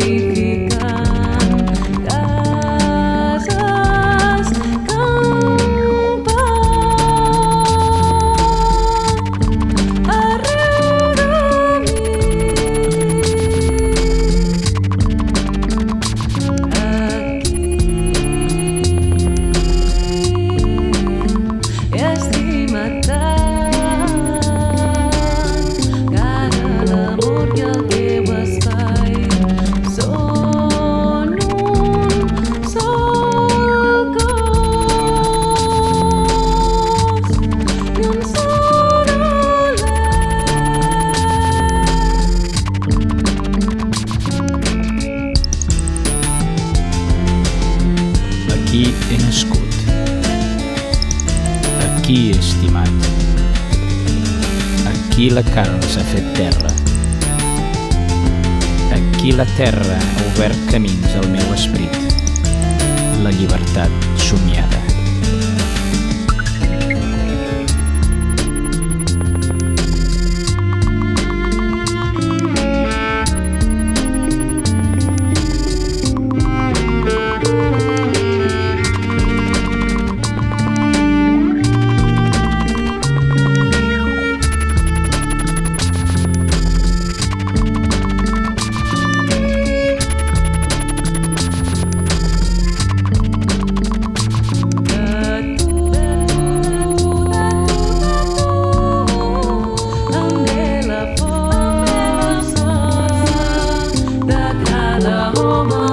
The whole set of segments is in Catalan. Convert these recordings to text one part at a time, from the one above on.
You. he nascut. Aquí estimat. Aquí la carn s'ha fet terra. Aquí la terra ha obert camins al meu esprit, La llibertat somiada. home.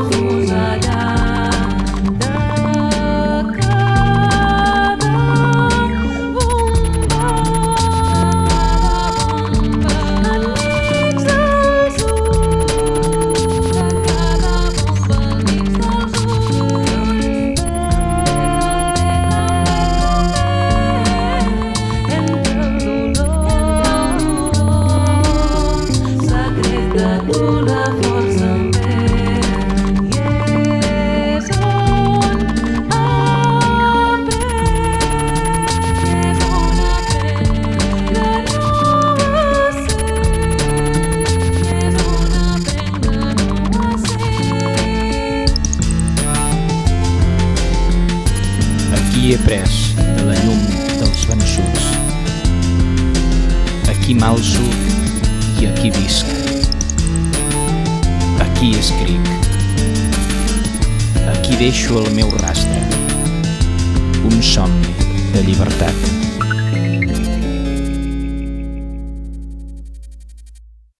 Aquí he pres de la llum dels vençuts. Aquí malso i aquí visc. Aquí escric. Aquí deixo el meu rastre. Un somni de llibertat.